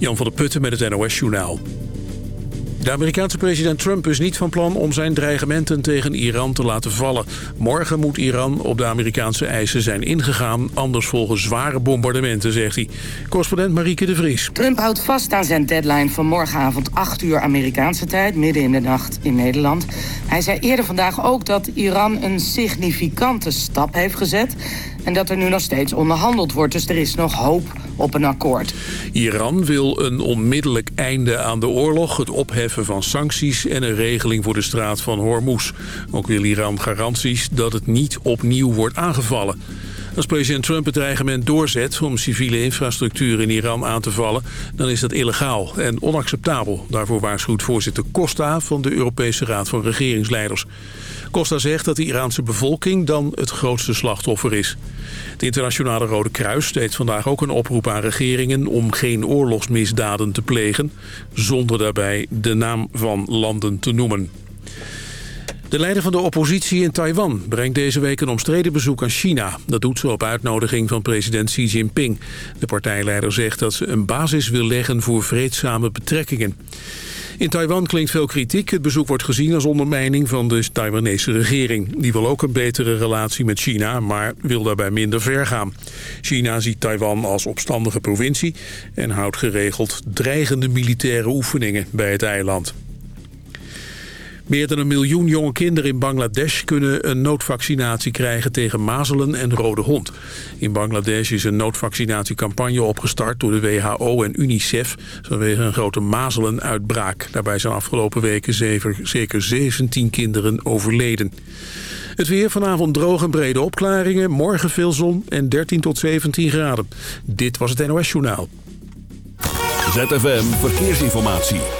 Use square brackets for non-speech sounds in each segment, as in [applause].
Jan van der Putten met het NOS-journaal. De Amerikaanse president Trump is niet van plan om zijn dreigementen tegen Iran te laten vallen. Morgen moet Iran op de Amerikaanse eisen zijn ingegaan, anders volgen zware bombardementen, zegt hij. Correspondent Marieke de Vries. Trump houdt vast aan zijn deadline van morgenavond 8 uur Amerikaanse tijd, midden in de nacht in Nederland. Hij zei eerder vandaag ook dat Iran een significante stap heeft gezet en dat er nu nog steeds onderhandeld wordt. Dus er is nog hoop op een akkoord. Iran wil een onmiddellijk einde aan de oorlog, het opheffen van sancties en een regeling voor de straat van Hormuz. Ook wil Iran garanties dat het niet opnieuw wordt aangevallen. Als president Trump het dreigement doorzet om civiele infrastructuur in Iran aan te vallen... dan is dat illegaal en onacceptabel. Daarvoor waarschuwt voorzitter Costa van de Europese Raad van Regeringsleiders. Costa zegt dat de Iraanse bevolking dan het grootste slachtoffer is. Het internationale Rode Kruis deed vandaag ook een oproep aan regeringen... om geen oorlogsmisdaden te plegen, zonder daarbij de naam van landen te noemen. De leider van de oppositie in Taiwan brengt deze week een omstreden bezoek aan China. Dat doet ze op uitnodiging van president Xi Jinping. De partijleider zegt dat ze een basis wil leggen voor vreedzame betrekkingen. In Taiwan klinkt veel kritiek. Het bezoek wordt gezien als ondermijning van de Taiwanese regering. Die wil ook een betere relatie met China, maar wil daarbij minder ver gaan. China ziet Taiwan als opstandige provincie... en houdt geregeld dreigende militaire oefeningen bij het eiland. Meer dan een miljoen jonge kinderen in Bangladesh kunnen een noodvaccinatie krijgen tegen mazelen en rode hond. In Bangladesh is een noodvaccinatiecampagne opgestart door de WHO en UNICEF vanwege een grote mazelenuitbraak. Daarbij zijn afgelopen weken zeker 17 kinderen overleden. Het weer vanavond droog en brede opklaringen, morgen veel zon en 13 tot 17 graden. Dit was het NOS Journaal. ZFM Verkeersinformatie.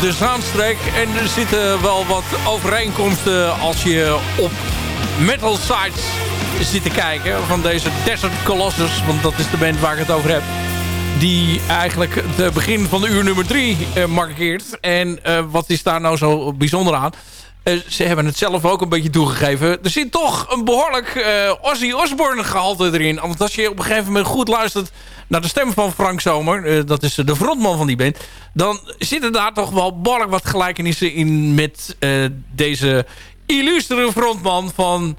De Zaanstreek. En er zitten wel wat overeenkomsten als je op metal sites zit te kijken. Van deze Desert Colossus, want dat is de band waar ik het over heb. Die eigenlijk het begin van de uur nummer 3 uh, eh, markeert. En uh, wat is daar nou zo bijzonder aan? Uh, ze hebben het zelf ook een beetje toegegeven. Er zit toch een behoorlijk uh, Ozzy Osbourne gehalte erin. Want als je op een gegeven moment goed luistert naar de stem van Frank Zomer... Uh, dat is de frontman van die band... dan zitten daar toch wel behoorlijk wat gelijkenissen in... met deze illustere frontman van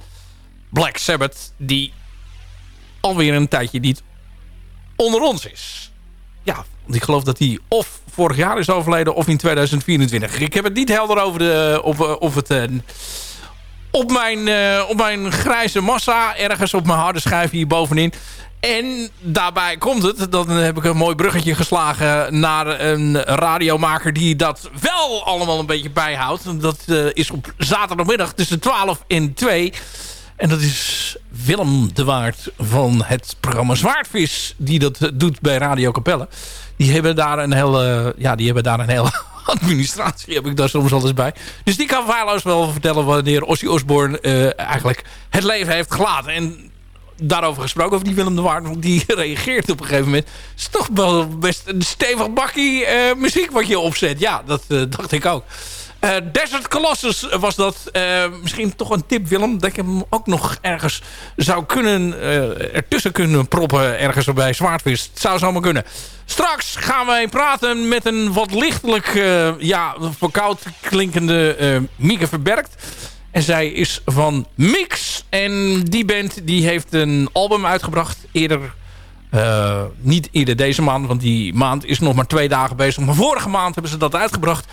Black Sabbath... die alweer een tijdje niet onder ons is. Ja, ik geloof dat hij of vorig jaar is overleden of in 2024. Ik heb het niet helder over de, of, eh, of het... Uh, op mijn, uh, op mijn grijze massa, ergens op mijn harde schijf hier bovenin. En daarbij komt het, dan heb ik een mooi bruggetje geslagen naar een radiomaker die dat wel allemaal een beetje bijhoudt. Dat is op zaterdagmiddag tussen 12 en 2. En dat is Willem de Waard van het programma Zwaardvis... die dat doet bij Radio Capelle. Die hebben daar een hele, ja, die hebben daar een hele [laughs] administratie heb ik daar soms eens bij. Dus die kan feilloos wel vertellen wanneer Ossie Osborne uh, eigenlijk het leven heeft gelaten. En daarover gesproken, over die Willem de Waard, die [laughs] reageert op een gegeven moment. Het is toch wel best een stevig bakkie muziek wat je opzet. Ja, dat dacht ik ook. Uh, Desert Colossus was dat. Uh, misschien toch een tip, Willem. Dat ik hem ook nog ergens zou kunnen... Uh, ertussen kunnen proppen. Ergens bij Zwaardvis. Het zou zomaar kunnen. Straks gaan wij praten met een wat lichtelijk... ja, verkoud klinkende Mieke Verbergt. En zij is van Mix. En die band die heeft een album uitgebracht. Eerder... niet eerder deze maand, want die maand is nog maar twee dagen bezig. Maar vorige maand hebben ze dat uitgebracht.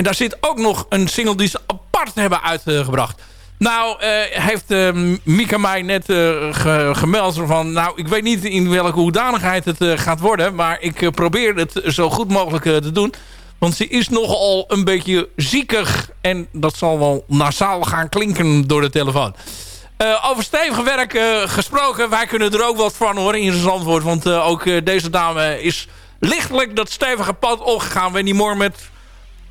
En daar zit ook nog een single die ze apart hebben uitgebracht. Nou, uh, heeft uh, Mika mij net uh, gemeld van... nou, ik weet niet in welke hoedanigheid het gaat worden... maar ik probeer het zo goed mogelijk te doen. Want ze is nogal een beetje ziekig... en dat zal wel nasaal gaan klinken door de telefoon. over stevig werk gesproken, wij kunnen er ook wat van horen in zijn antwoord. Want ook deze dame is lichtelijk dat stevige pad opgegaan... wanneer die morgen met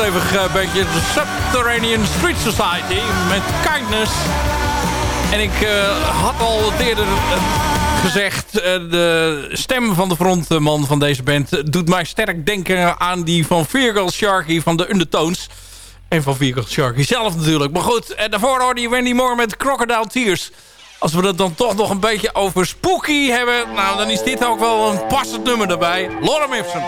stevig uh, eh, beetje de Subterranean Street Society met Kindness. En ik eh, had al eerder eh, gezegd, de stem van de frontman van deze band doet mij sterk denken aan die van Virgil Sharky van de Undertones. En van Virgil Sharky zelf natuurlijk. Maar goed, daarvoor hoorde je Wendy Moore met Crocodile Tears. Als we het dan toch nog een beetje over spooky hebben... nou, dan is dit ook wel een passend nummer daarbij. Lorem Ipsum.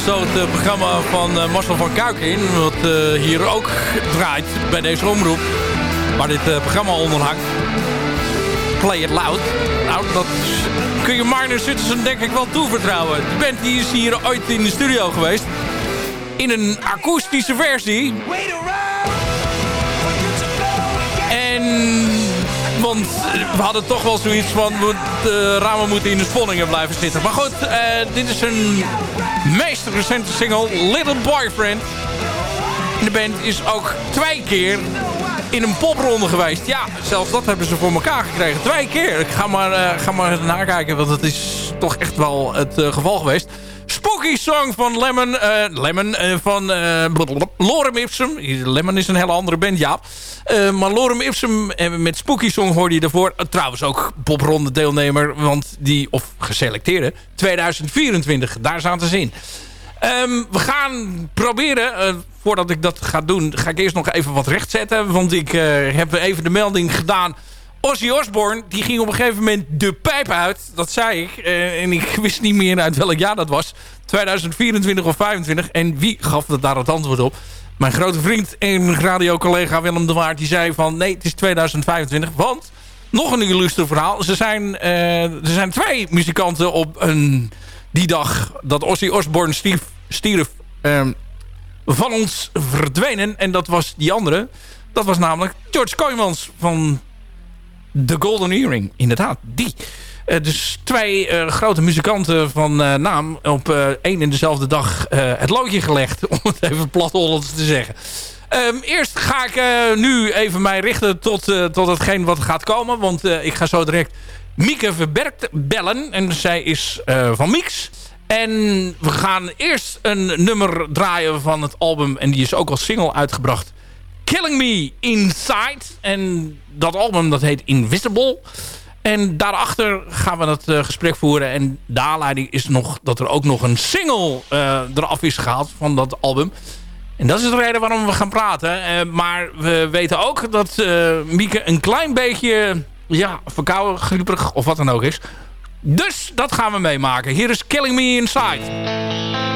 Zo het eh, programma van eh, Marcel van Kuik in. Wat eh, hier ook draait bij deze omroep. Waar dit eh, programma onder hangt. Play It Loud. Nou, dat kun je Marner Citizen denk ik wel toevertrouwen. De band die is hier ooit in de studio geweest. In een akoestische versie. En... Want we hadden toch wel zoiets van... De ramen moeten in de spanningen blijven zitten. Maar goed, eh, dit is een meest recente single. Little Boyfriend. En de band is ook twee keer in een popronde geweest. Ja, zelfs dat hebben ze voor elkaar gekregen. Twee keer. Ik ga maar, eh, ga maar nakijken, want het is toch echt wel het eh, geval geweest. Spooky Song van Lemon, eh, Lemon eh, van eh, Lorem Ipsum. Lemon is een hele andere band, ja. Maar Lorem Ipsum met Spooky Song hoorde je daarvoor. Trouwens ook popronde deelnemer, want die, of geselecteerde, 2024. Daar zaten ze in. Ehm, we gaan proberen, voordat ik dat ga doen, ga ik eerst nog even wat rechtzetten. Want ik eh, heb even de melding gedaan. Ozzy Osbourne, die ging op een gegeven moment de pijp uit. Dat zei ik. en ik wist niet meer uit welk jaar dat was. 2024 of 25. En wie gaf dat daar het antwoord op? Mijn grote vriend en radiocollega Willem de Waard. Die zei van nee, het is 2025. Want, nog een illustre verhaal. Ze zijn, eh, er zijn twee muzikanten op een, die dag dat Ozzy Osbourne stierf, stierf ehm, van ons verdwenen. En dat was die andere. Dat was namelijk George Kooijmans van The Golden Earring. Inderdaad, die. Eh, dus twee eh, grote muzikanten van eh, naam op één en dezelfde dag het loodje gelegd. [laughs] Om het even plat Hollands te zeggen. Ehm, eerst ga ik nu even mij richten tot, tot hetgeen wat gaat komen. Want ik ga zo direct Mieke Verbergt bellen. En zij is van Mix. En we gaan eerst een nummer draaien van het album. En die is ook als single uitgebracht. Killing Me Inside. En dat album dat heet Invisible. En daarachter gaan we het eh, gesprek voeren. En de aanleiding is nog dat er ook nog een single eh, eraf is gehaald van dat album. En dat is de reden waarom we gaan praten. Eh, maar we weten ook dat Mieke een klein beetje ja, verkouden, grieperig of wat dan ook is. Dus dat gaan we meemaken. Hier is Killing Me Inside.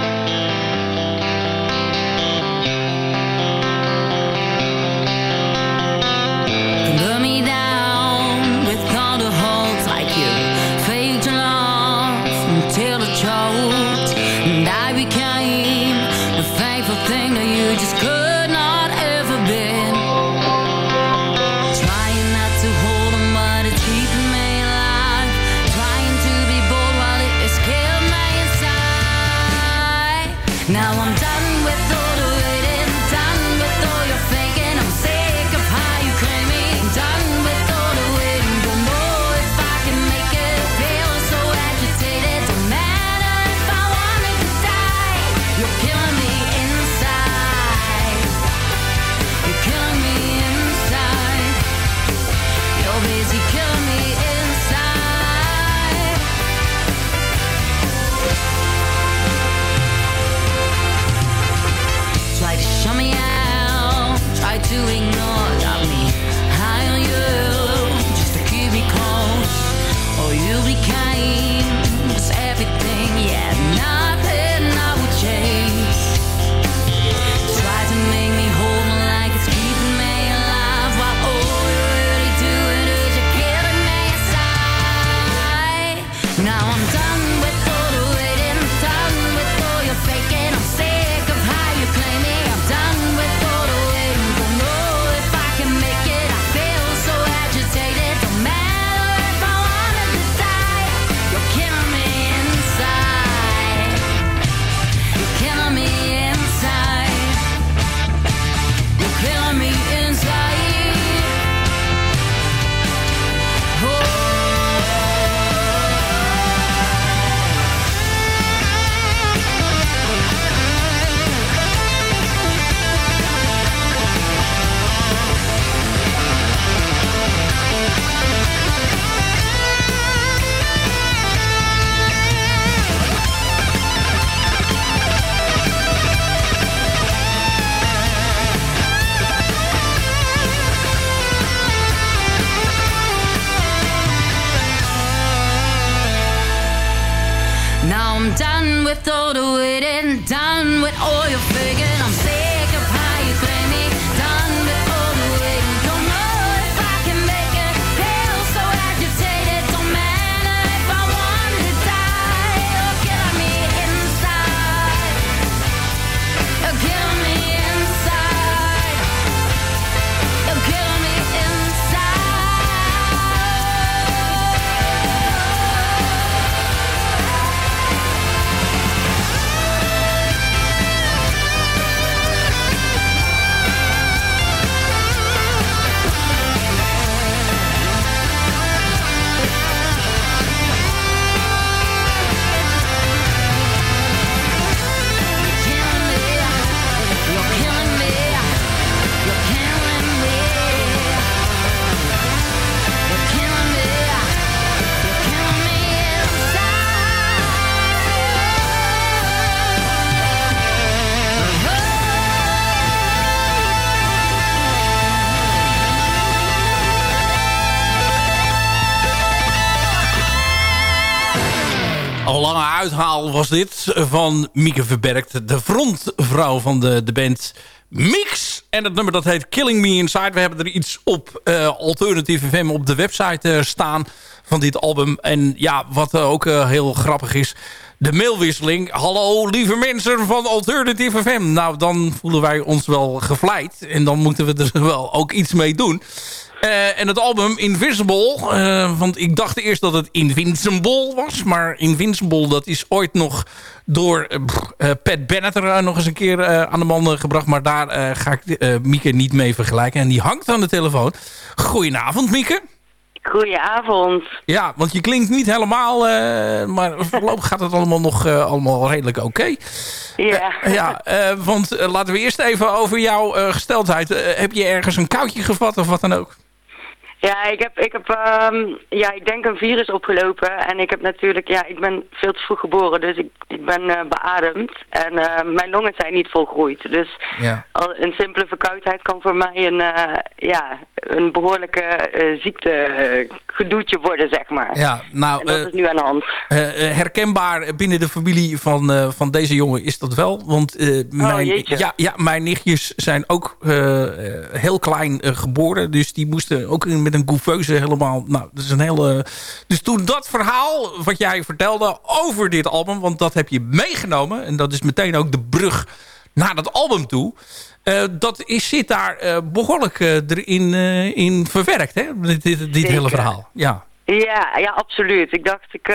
Uithaal was dit van Mieke Verbergt. De frontvrouw van de, de band Mix. En het nummer dat heet Killing Me Inside. We hebben er iets op uh, Alternative FM op de website uh, staan van dit album. En ja, wat ook heel grappig is... De mailwisseling. Hallo lieve mensen van Alternative FM. Nou, dan voelen wij ons wel gevleid. En dan moeten we er [laughs] wel ook iets mee doen. Uh, en het album Invincible, uh, want ik dacht eerst dat het Invincible was. Maar Invincible, dat is ooit nog door uh, Pat Bennett er nog eens een keer aan de man gebracht. Maar daar ga ik Mieke niet mee vergelijken. En die hangt aan de telefoon. Goedenavond, Mieke. Goedenavond. Ja, want je klinkt niet helemaal, maar voorlopig gaat het allemaal nog allemaal redelijk oké. Okay. Ja. ja, want laten we eerst even over jouw gesteldheid. heb je ergens een koudje gevat of wat dan ook? Ja, ik heb, ik heb um, ja, ik denk een virus opgelopen. En ik heb natuurlijk, ja, ik ben veel te vroeg geboren, dus ik, ik ben uh, beademd. En uh, mijn longen zijn niet volgroeid. Dus ja. al een simpele verkoudheid kan voor mij een, uh, ja, een behoorlijke eh, ziektegedoetje worden, zeg maar. Ja, nou, En dat eh, is nu aan de hand. Eh, eh, herkenbaar binnen de familie van, eh, van deze jongen is dat wel. Want eh, mijn, ja, ja, mijn nichtjes zijn ook eh, eh, heel klein eh, geboren. Dus die moesten ook in- met een couveuse helemaal... Nou, dat is een hele... Dus toen dat verhaal wat jij vertelde over dit album... want dat heb je meegenomen... en dat is meteen ook de brug naar dat album toe... eh, dat is, zit daar eh, behoorlijk eh, erin in verwerkt, hè? Dit, dit, dit hele verhaal. Ja. Ja, ja, absoluut. Ik dacht, ik,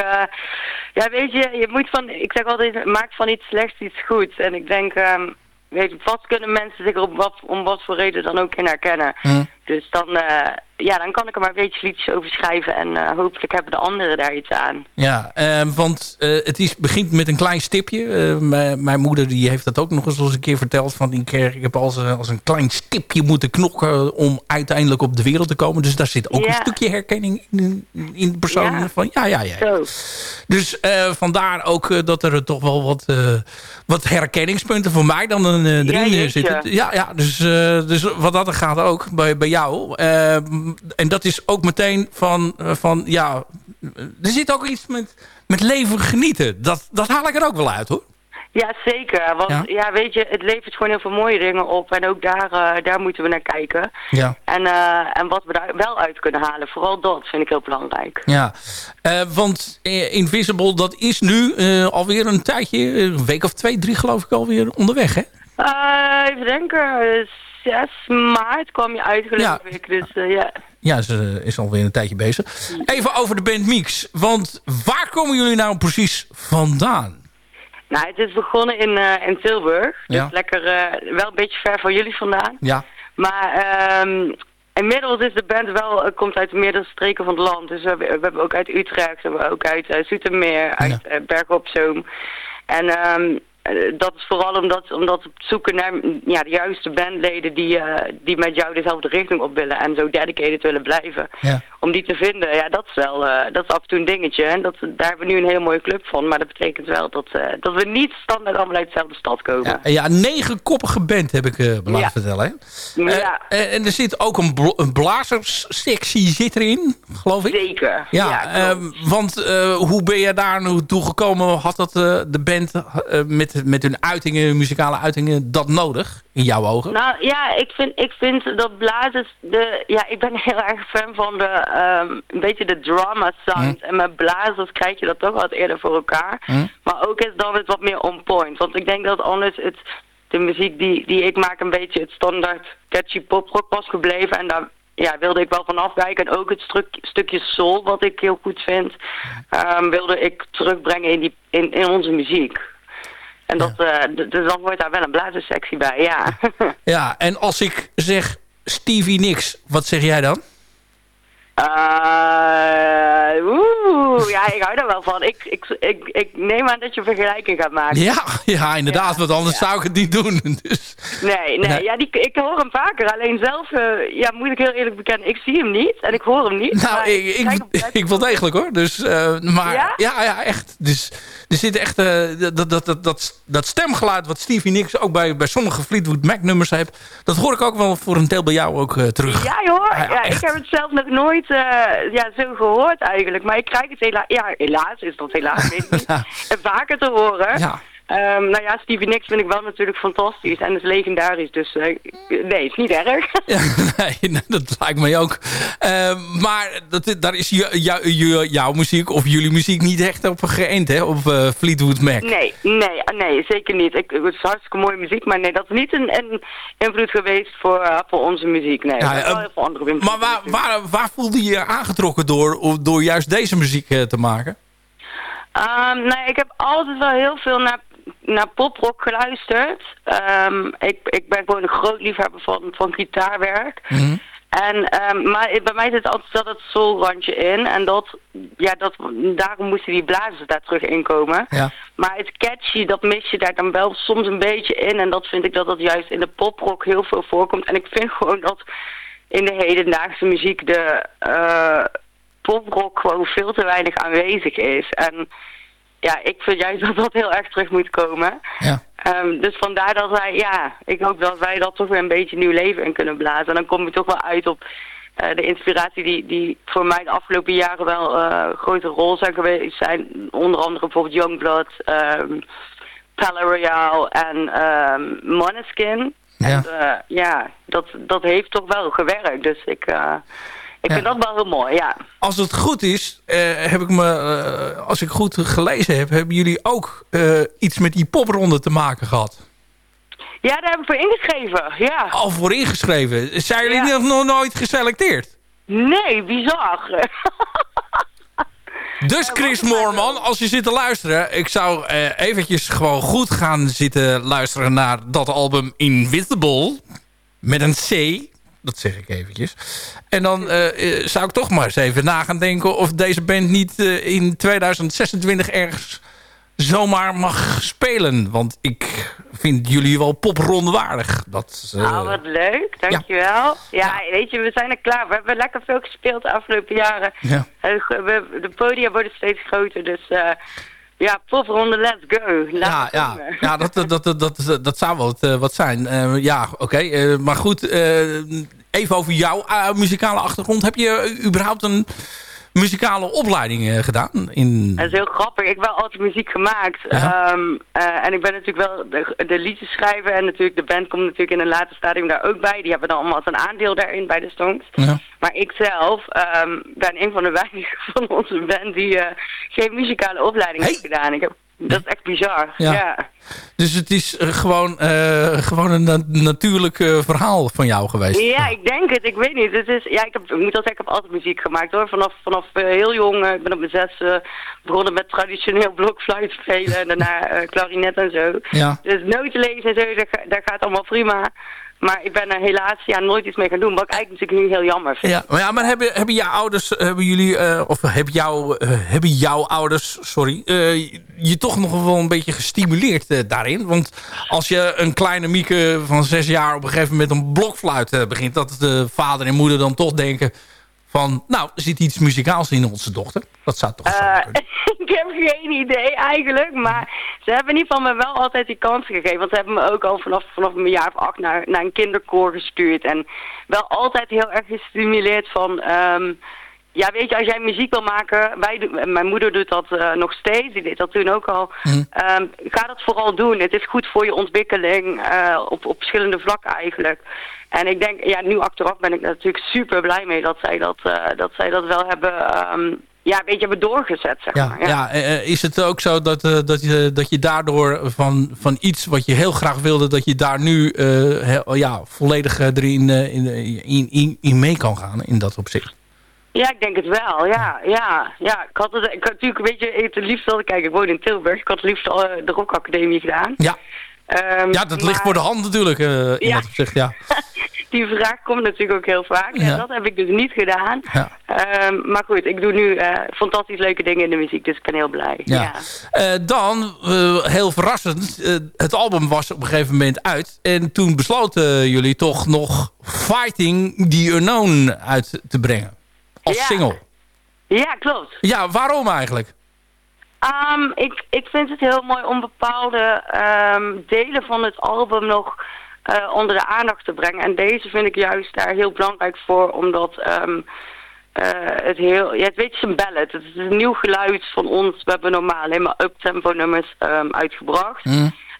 ja, weet je, je moet van, ik zeg altijd, maak van iets slechts iets goeds. En ik denk, ehm, weet je, vast kunnen mensen zich op wat, om wat voor reden dan ook in herkennen. Hm. Dus dan, eh, ja, dan kan ik er maar een beetje liedjes over schrijven en eh, hopelijk hebben de anderen daar iets aan. Ja, eh, want eh, het is, begint met een klein stipje. Mijn- moeder die heeft dat ook nog eens eens een keer verteld. Van keer, ik heb als, een- als een klein stipje moeten knokken om uiteindelijk op de wereld te komen. Dus daar zit ook Ja. een stukje herkenning in, in de persoon. Ja. Van, ja, ja, ja. Zo. Dus vandaar ook dat er toch wel wat, wat herkenningspunten voor mij dan eh, erin zitten. Ja, ja dus, dus wat dat er gaat ook bij, bij jou. Eh, en dat is ook meteen van, eh, van ja, er zit ook iets met, met leven genieten. Dat, dat haal ik er ook wel uit hoor. Ja, zeker. Want Ja. ja. weet je, het levert gewoon heel veel mooie dingen op. En ook daar, eh, daar moeten we naar kijken. Ja. En, eh, en wat we daar wel uit kunnen halen, vooral dat vind ik heel belangrijk. Ja, want Invisible, dat is nu alweer een tijdje, een week of twee, drie geloof ik alweer onderweg hè? Even denken, 6 maart kwam je uit geloof Ja. ik. Dus eh, ja. Ja, ze is alweer een tijdje bezig. Even over de band Mix. Want waar komen jullie nou precies vandaan? Nou, het is begonnen in, eh, in Tilburg. Ja. Dus lekker, eh, wel een beetje ver van jullie vandaan. Ja, Maar ehm, inmiddels is de band wel, komt uit meerdere streken van het land. Dus we hebben, we hebben ook uit Utrecht, we hebben ook uit Zoetermeer, uit eh, Bergen op Zoom. En ehm, eh, dat is vooral omdat, omdat we zoeken naar ja, de juiste bandleden die, eh, die met jou dezelfde richting op willen. En zo dedicated willen blijven. ja. Om die te vinden, ja, dat is wel, eh, dat is af en toe een dingetje. En dat, daar hebben we nu een hele mooie club van. Maar dat betekent wel dat, eh, dat we niet standaard allemaal uit dezelfde stad komen. Ja, ja negenkoppige band heb ik eh laten Ja. vertellen. Hè? Eh, Ja. eh, en er zit ook een, een blazerssectie zit erin, geloof ik. Zeker. Ja, want eh, hoe ben je daar nou toe gekomen? Had dat eh, de band eh, met, met hun uitingen, muzikale uitingen, dat nodig in jouw ogen? Nou ja, ik vind, ik vind dat blazers, de, ja, ik ben [laughs] heel erg fan van de, ehm, een beetje de drama sound. En met blazers krijg je dat toch wat eerder voor elkaar. Hm. Maar ook is dan het wat meer on point. Want ik denk dat anders het, de muziek die, die ik maak een beetje het standaard catchy poprock was gebleven. En daar ja, wilde ik wel van afwijken. En ook het stuk, stukje soul, wat ik heel goed vind, ehm, wilde ik terugbrengen in, die, in, in onze muziek. En dat, eh, dus dan wordt daar wel een blazerssectie bij, ja. Ja, en als ik zeg Stevie Nicks, wat zeg jij dan? Eh, Oeh, ja, ik hou daar wel van. Ik, ik, ik, ik neem aan dat je vergelijking gaat maken. Ja, ja inderdaad, Ja, want anders ja. zou ik het niet doen. [laughs] Dus, Nee, nee, Nee. ja, die, ik hoor hem vaker. Alleen zelf, eh, ja, moet ik heel eerlijk bekennen, ik zie hem niet en ik hoor hem niet. nou, ik, ik, ik, wel degelijk hoor. Dus, eh, maar ja? Ja? ja, echt. Dus er zit echt dat, dat, dat, dat, dat stemgeluid wat Stevie Nicks ook bij, bij sommige Fleetwood Mac nummers heeft. Dat hoor ik ook wel voor een deel bij jou ook terug. Ja, joh. Ja, Ja, ik heb het zelf nog nooit eh, ja, zo gehoord eigenlijk. Maar ik krijg het helaas... Ja, helaas is dat helaas, weet [laughs] ik niet. Vaker te horen. Ja. Ehm, nou ja, Stevie Nicks vind ik wel natuurlijk fantastisch. En is legendarisch. Dus eh, nee, is niet erg. [laughs] Ja, nee, nee, dat lijkt mij ook. Eh, maar dat, daar is jou- jou- jou- jouw muziek of jullie muziek niet echt op geënt, hè? Op eh, Fleetwood Mac. Nee, nee, nee, zeker niet. Ik, het is hartstikke mooie muziek, maar nee, dat is niet een, een invloed geweest voor, eh, voor onze muziek. Nee, Ja, wel heel veel andere invloeden. Maar waar, waar, waar voelde je je aangetrokken door, door juist deze muziek te maken? Ehm, nou, ik heb altijd wel heel veel naar, naar poprock geluisterd. Ehm, ik, ik ben gewoon een groot liefhebber van, van gitaarwerk. Mhm. En, ehm, maar bij mij zit altijd dat soulrandje in. En dat, ja, dat, daarom moesten die blazers daar terug in komen. Ja. Maar het catchy, dat mis je daar dan wel soms een beetje in. En dat vind ik dat dat juist in de poprock heel veel voorkomt. En ik vind gewoon dat in de hedendaagse muziek de eh, poprock gewoon veel te weinig aanwezig is. En ja, ik vind juist [laughs] dat dat heel erg terug moet komen. Ja. Ehm, dus vandaar dat wij, ja, ik hoop dat wij dat toch weer een beetje nieuw leven in kunnen blazen. En dan kom je toch wel uit op eh, de inspiratie die, die voor mij de afgelopen jaren wel een grote rol zijn geweest. Zijn onder andere bijvoorbeeld Youngblood, um, Royale en ehm Måneskin. Ja. En, eh, ja, dat, dat heeft toch wel gewerkt. Dus ik, ik vind dat wel heel mooi, ja. Als het goed is, eh, heb ik me, eh, als ik goed gelezen heb... hebben jullie ook eh, iets met die popronde te maken gehad. Ja, daar heb ik voor ingeschreven, ja. Al voor ingeschreven. Zijn jullie Ja. nog, nooit geselecteerd? Nee, bizar. [laughs] Dus Chris Moorman, als je zit te luisteren... ik zou eh, eventjes gewoon goed gaan zitten luisteren naar dat album Invisible. Met een C. Dat zeg ik eventjes. En dan eh, eh, zou ik toch maar eens even na gaan denken... of deze band niet eh, in 2026 ergens zomaar mag spelen. Want ik vind jullie wel popronde waardig. Dat, Nou, wat leuk, dankjewel. Ja. weet je, we zijn er klaar. We hebben lekker veel gespeeld de afgelopen jaren. Ja. We- De podia worden steeds groter, dus ja, popronde, let's go. Laat Ja, ja, komen. ja dat, dat, dat, dat, dat zou wat, eh, wat zijn. Eh, ja, oké. eh, maar goed, eh, even over jouw muzikale achtergrond. Heb je überhaupt een muzikale opleiding eh, gedaan? In... Dat is heel grappig. Ik heb wel altijd muziek gemaakt. Ja. Ehm, eh, en ik ben natuurlijk wel de, de liedjes schrijven. En natuurlijk de band komt natuurlijk in een later stadium daar ook bij. Die hebben dan allemaal een aandeel daarin bij de Stones. Ja. Maar ik zelf ehm, ben een van de weinigen [laughs] van onze band die eh, geen muzikale opleiding Hey. heeft gedaan. Ik heb, dat is echt bizar. Ja. ja. Dus het is eh, gewoon, eh, gewoon een na- natuurlijk eh, verhaal van jou geweest. Ja, ik denk het. Ik weet niet. Het is, ja, ik, heb, ik moet al zeggen, ik heb altijd muziek gemaakt hoor. Vanaf, vanaf heel jong. ik ben op mijn zes begonnen met traditioneel [laughs] blokfluit spelen. En daarna klarinet en zo. Ja. Dus noten lezen en zo, dat, dat gaat allemaal prima. Maar ik ben er helaas ja, nooit iets mee gaan doen. Wat ik eigenlijk natuurlijk nu heel jammer vind. Ja, maar, hebben, hebben jouw ouders, hebben jullie, eh, of hebben, jou, eh, hebben jouw ouders, sorry, eh, je toch nog wel een beetje gestimuleerd eh, daarin? Want als je een kleine Mieke van zes jaar op een gegeven moment een blokfluit eh, begint, dat de vader en moeder dan toch denken van, nou, er zit iets muzikaals in onze dochter. Dat zou toch kunnen. [laughs] ik heb geen idee eigenlijk, maar ze hebben in ieder geval me wel altijd die kans gegeven. Want ze hebben me ook al vanaf, vanaf mijn jaar of acht naar, naar een kinderkoor gestuurd. En wel altijd heel erg gestimuleerd van... ehm, ja, weet je, als jij muziek wil maken, wij doen, mijn moeder doet dat eh, nog steeds, die deed dat toen ook al. Ehm, ga dat vooral doen. Het is goed voor je ontwikkeling eh, op, op verschillende vlakken eigenlijk. En ik denk, ja, nu achteraf ben ik natuurlijk super blij mee dat zij dat, eh, dat, zij dat wel hebben, ehm, ja, weet je, hebben doorgezet, zeg Ja, maar. ja. eh, is het ook zo dat, eh, dat, je, dat je daardoor van, van iets wat je heel graag wilde... dat je daar nu eh, heel- ja, volledig eh, erin eh, in, in, in, in mee kan gaan in dat opzicht? Ja, ik denk het wel. Ja, ja, ja. Ik had het, ik had natuurlijk, weet je, het liefst wilde kijk, ik woon in Tilburg. Ik had het liefst al eh, de rockacademie gedaan. Ja, Ehm, ja dat ligt voor de hand natuurlijk eh, in Ja. dat opzicht, ja. [laughs] Die vraag komt natuurlijk ook heel vaak. Ja. En dat heb ik dus niet gedaan. Ja. Ehm, maar goed, ik doe nu eh, fantastisch leuke dingen in de muziek, dus ik ben heel blij. Ja. Ja. Eh, dan, eh, heel verrassend, eh, het album was op een gegeven moment uit. En toen besloten jullie toch nog Fighting the Unknown uit te brengen. Als single. Ja, klopt. Ja, waarom eigenlijk? Ehm, ik, ik vind het heel mooi om bepaalde ehm, delen van het album nog eh, onder de aandacht te brengen. En deze vind ik juist daar heel belangrijk voor, omdat ehm, eh, het heel... Ja, het weet je, een ballad. Het is een nieuw geluid van ons. We hebben normaal alleen maar uptempo nummers uitgebracht.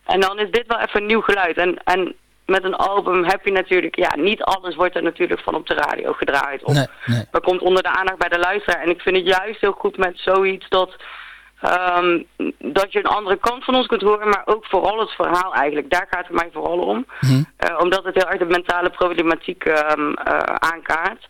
En dan is dit wel even een nieuw geluid. En, en met een album heb je natuurlijk... Ja, niet alles wordt er natuurlijk van op de radio gedraaid. Of Nee, nee. dat komt onder de aandacht bij de luisteraar. En ik vind het juist heel goed met zoiets dat... ehm, dat je een andere kant van ons kunt horen, maar ook vooral het verhaal eigenlijk. Daar gaat het mij vooral om. Eh, omdat het heel erg de mentale problematiek ehm, eh, aankaart.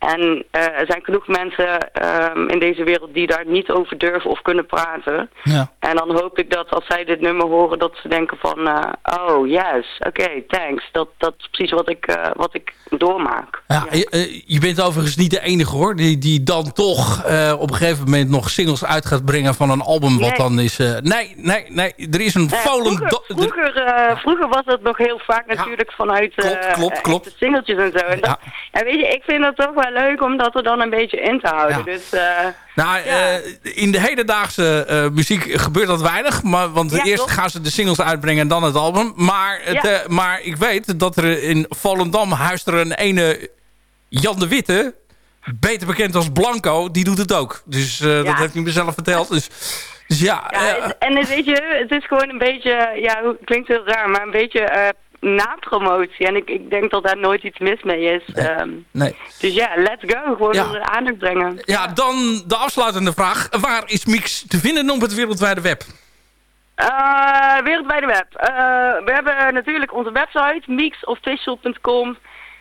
En eh, er zijn genoeg mensen ehm, in deze wereld die daar niet over durven of kunnen praten. Ja. En dan hoop ik dat als zij dit nummer horen, dat ze denken van... eh, oh, yes, oké, thanks. Dat, dat is precies wat ik, eh, wat ik doormaak. Ja, je, eh, je bent overigens niet de enige hoor, die, die dan toch op een gegeven moment nog singles uit gaat brengen van een album. Wat Nee. dan is. nee, nee, nee, er is een volen. vroeger, er- vroeger, vroeger was het nog heel vaak natuurlijk vanuit eh, Klopt, klopt, singeltjes en zo. En, dat, en weet je, ik vind dat toch wel leuk om dat er dan een beetje in te houden. Ja. Dus eh, Nou, eh, in de hedendaagse eh, muziek gebeurt dat weinig. Maar, want Ja, eerst gaan ze de singles uitbrengen en dan het album. Maar, het, maar ik weet dat er in Volendam huist er een ene Jan de Witte... beter bekend als Blanco, die doet het ook. Dus dat heeft hij mezelf verteld. Dus, dus ja, Ja, en- weet je, het is gewoon een beetje, ja, klinkt heel raar, maar een beetje eh na-promotie. En ik, ik denk dat daar nooit iets mis mee is. Ehm, nee. dus ja, let's go. Gewoon Ja. onder de aandacht brengen. Ja, dan de afsluitende vraag. Waar is Mix te vinden op het wereldwijde web? Eh, wereldwijde web. Eh, we hebben natuurlijk onze website, meeksofficial.com.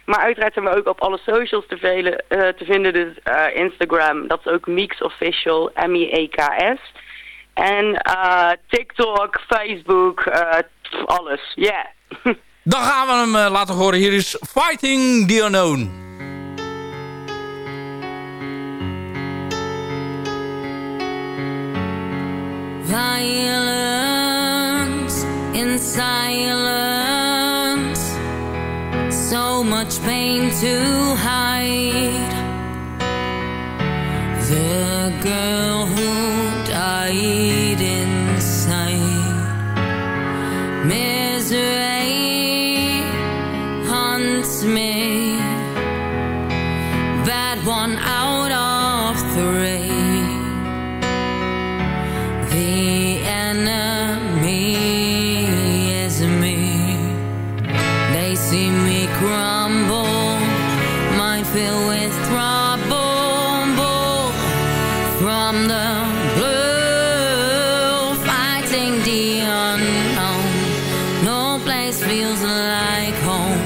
Maar uiteraard zijn we ook op alle socials te, velen, eh, te vinden. Dus eh, Instagram, dat is ook meeksofficial, M-I-E-K-S. En eh, TikTok, Facebook, eh, alles. Yeah. [laughs] Dan gaan we hem eh, laten horen. Hier is Fighting the Unknown. Violence in silence. So much pain to hide. The girl who died inside. Misery out of three. The enemy is me. They see me crumble, mind filled with trouble from the blue, fighting the unknown. No place feels like home.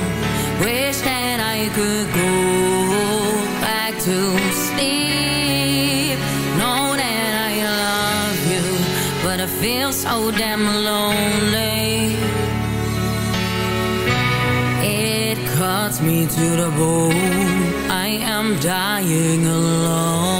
Wish that I could go feel so damn lonely. It cuts me to the bone. I am dying alone.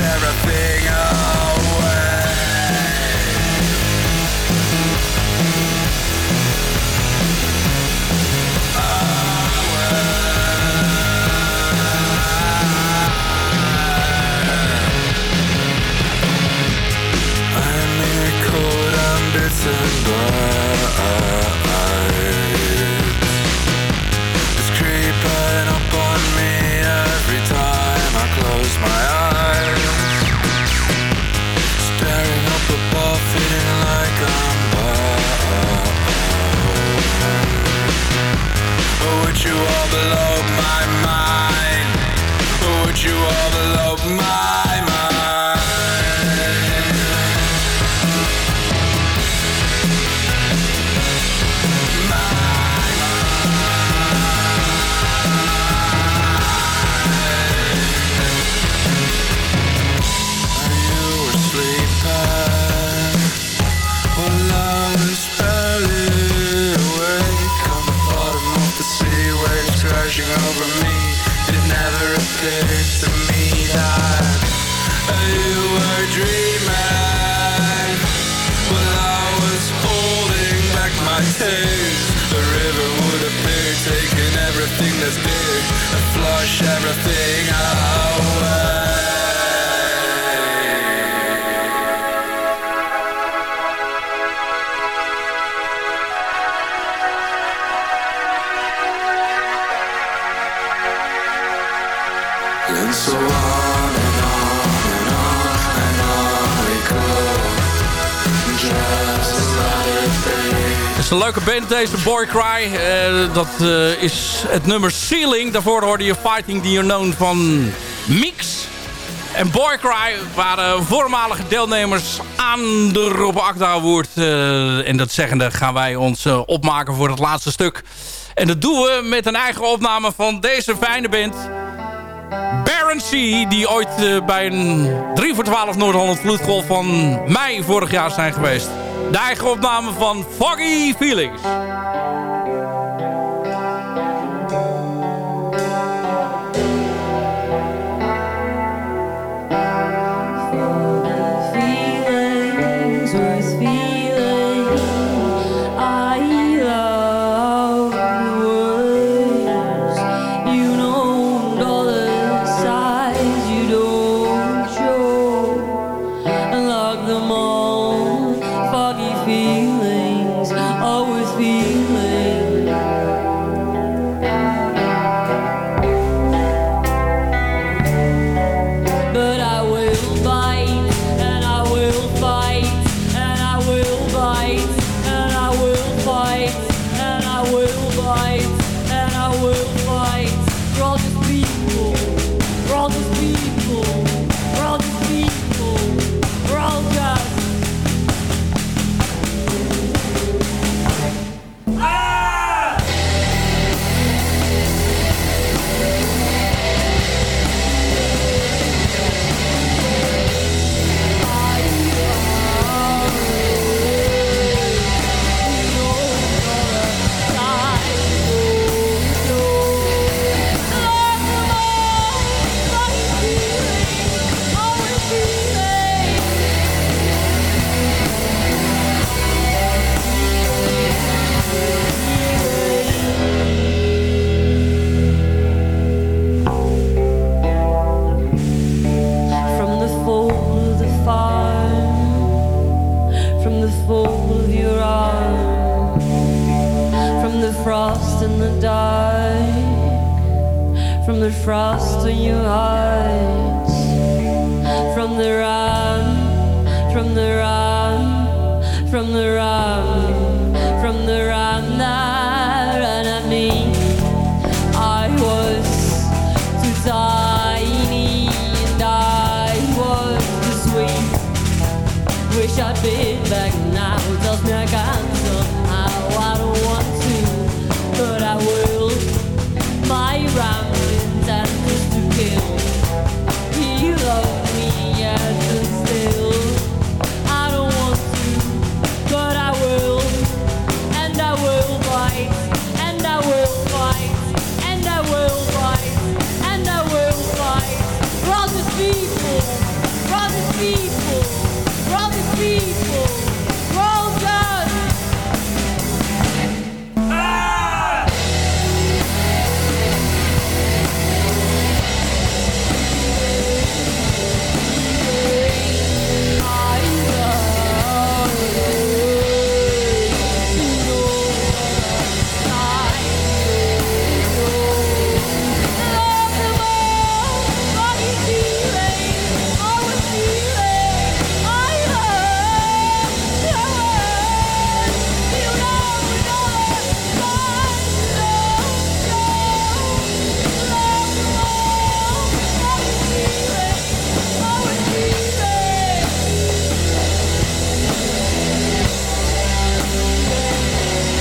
share a thing. you all this big and flush everything out. een leuke band deze, Boy Cry. Eh, dat eh, is het nummer Ceiling. Daarvoor hoorde je Fighting the Unknown van Mix. En Boy Cry waren voormalige deelnemers aan de Rob Akda Award. Eh, en dat zeggende gaan wij ons opmaken voor het laatste stuk. En dat doen we met een eigen opname van deze fijne band... Baron Die ooit eh, bij een 3 voor 12 Noord-Holland vloedgolf van mei vorig jaar zijn geweest. De eigen opname van Foggy Feelings.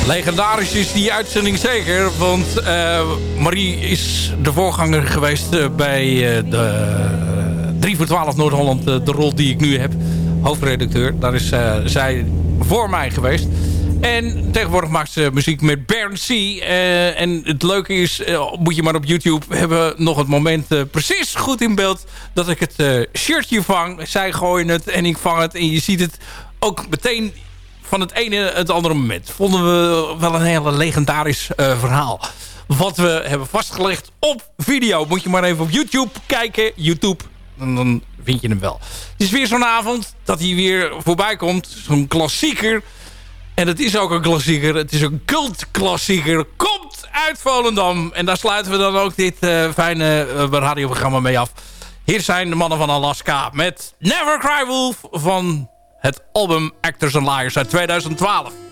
Legendarisch is die uitzending zeker. Want eh, Marie is de voorganger geweest eh, bij eh, de 3 voor 12 Noord-Holland. de rol die ik nu heb. Hoofdredacteur. Daar is zij voor mij geweest. En tegenwoordig maakt ze muziek met Baron C. en het leuke is, moet je maar op YouTube... Hebben nog het moment precies goed in beeld... dat ik het shirtje vang. Zij gooien het en ik vang het. En je ziet het ook meteen van het ene het andere moment. Vonden we wel een hele legendarisch uh, verhaal. Wat we hebben vastgelegd op video. Moet je maar even op YouTube kijken. YouTube. En dan vind je hem wel. Het is weer zo'n avond dat hij weer voorbij komt. Zo'n klassieker. En het is ook een klassieker. Het is een cultklassieker. Komt uit Volendam. En daar sluiten we dan ook dit uh, fijne uh, radioprogramma mee af. Hier zijn de mannen van Alaska met Never Cry Wolf van het album Actors and Liars uit 2012.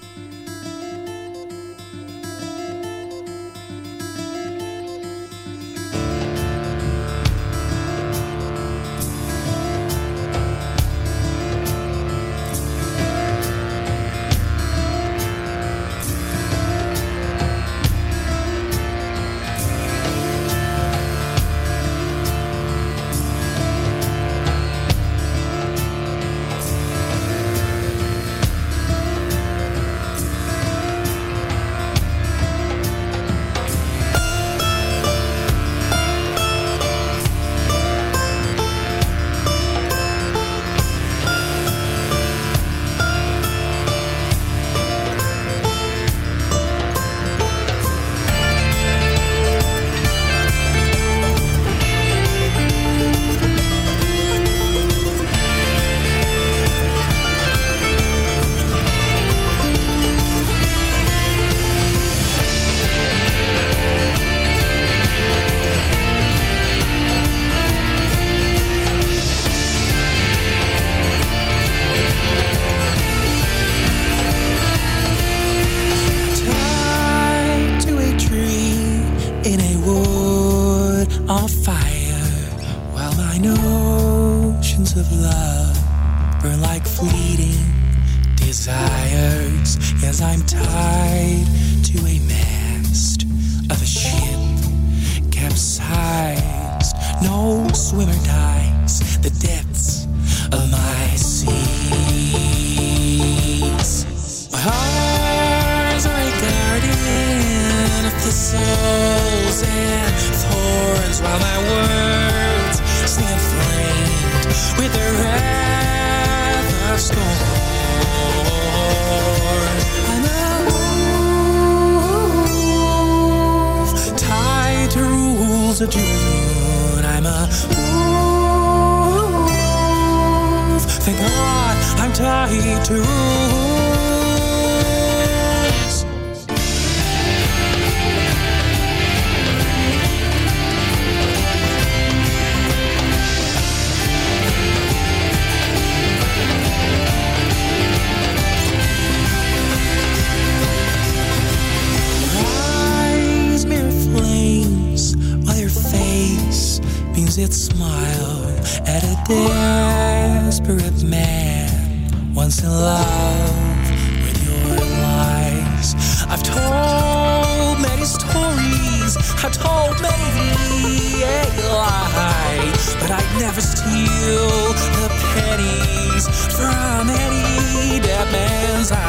it smile at a desperate man once in love with your lies? I've told many stories, I've told many lies, but I'd never steal the pennies from any dead man's eyes.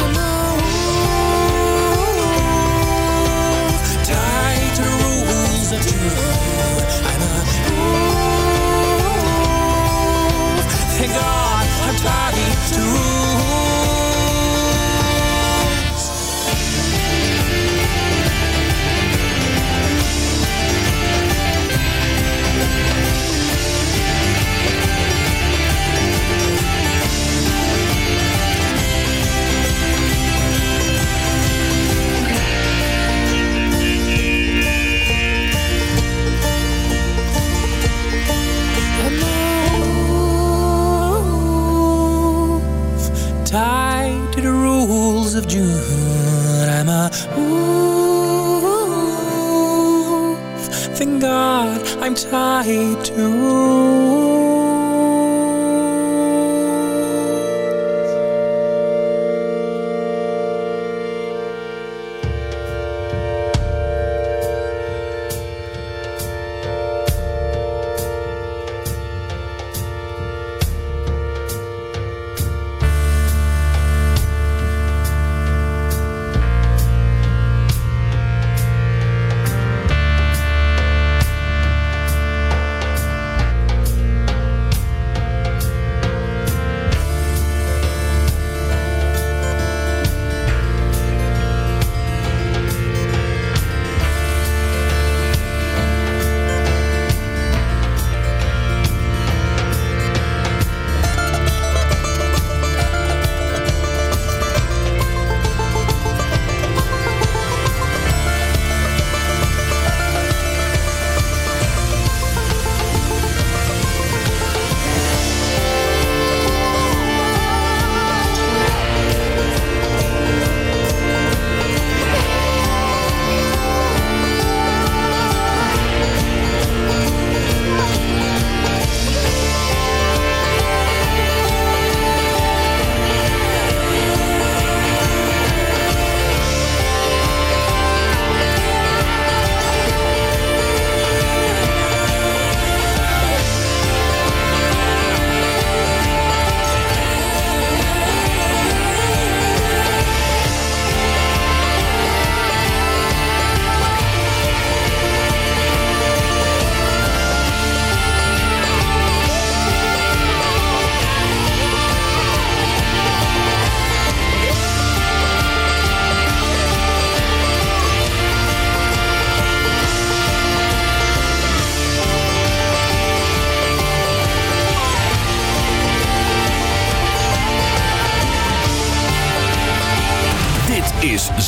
Oh, no and I ooh, thank God I'm tired to rule of June. I'm a ooh, thank God I'm tied to